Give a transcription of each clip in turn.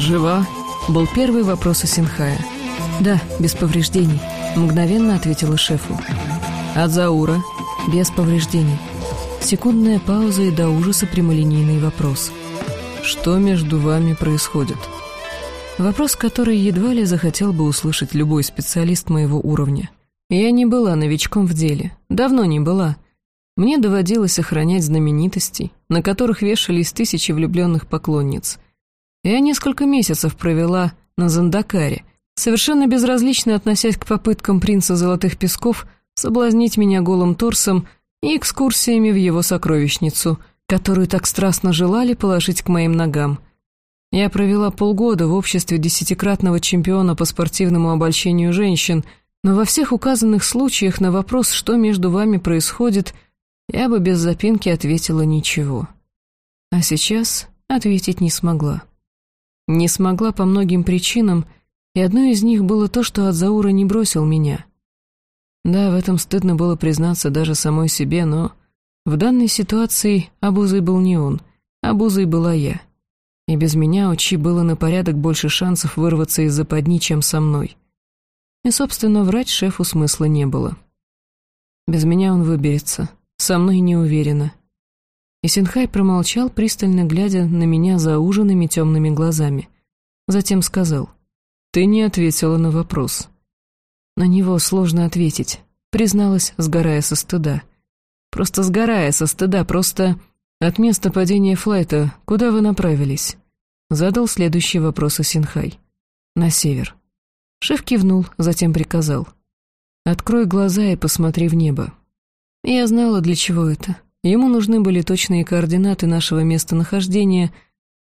«Жива?» — был первый вопрос у Синхая. «Да, без повреждений», — мгновенно ответила шефу. «От Заура?» «Без повреждений». Секундная пауза и до ужаса прямолинейный вопрос. «Что между вами происходит?» Вопрос, который едва ли захотел бы услышать любой специалист моего уровня. Я не была новичком в деле. Давно не была. Мне доводилось охранять знаменитостей, на которых вешались тысячи влюбленных поклонниц. Я несколько месяцев провела на Зандакаре, совершенно безразлично относясь к попыткам принца Золотых Песков соблазнить меня голым торсом и экскурсиями в его сокровищницу, которую так страстно желали положить к моим ногам. Я провела полгода в обществе десятикратного чемпиона по спортивному обольщению женщин, но во всех указанных случаях на вопрос, что между вами происходит, я бы без запинки ответила ничего. А сейчас ответить не смогла. Не смогла по многим причинам, и одной из них было то, что Адзаура не бросил меня. Да, в этом стыдно было признаться даже самой себе, но в данной ситуации обузой был не он, обузой была я. И без меня у Чи было на порядок больше шансов вырваться из западни, чем со мной. И, собственно, врать шефу смысла не было. Без меня он выберется, со мной не уверена. И Синхай промолчал, пристально глядя на меня за ужинами темными глазами. Затем сказал, «Ты не ответила на вопрос». На него сложно ответить, призналась, сгорая со стыда. Просто сгорая со стыда, просто... От места падения флайта куда вы направились? Задал следующий вопрос Синхай. На север. Шеф кивнул, затем приказал. «Открой глаза и посмотри в небо». Я знала, для чего это. Ему нужны были точные координаты нашего местонахождения.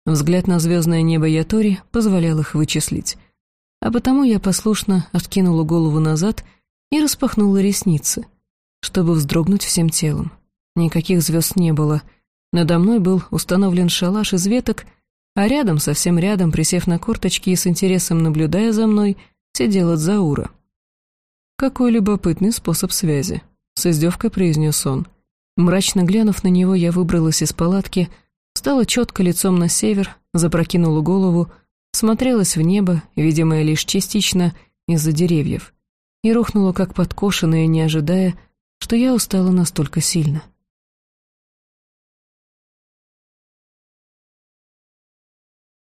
Взгляд на звездное небо Ятори позволял их вычислить. А потому я послушно откинула голову назад и распахнула ресницы, чтобы вздрогнуть всем телом. Никаких звезд не было. Надо мной был установлен шалаш из веток, а рядом, совсем рядом, присев на корточки и с интересом наблюдая за мной, сидела Заура. «Какой любопытный способ связи», — с издевкой произнес он. Мрачно глянув на него, я выбралась из палатки, встала четко лицом на север, запрокинула голову, смотрелась в небо, видимое лишь частично из-за деревьев, и рухнула как подкошенная, не ожидая, что я устала настолько сильно.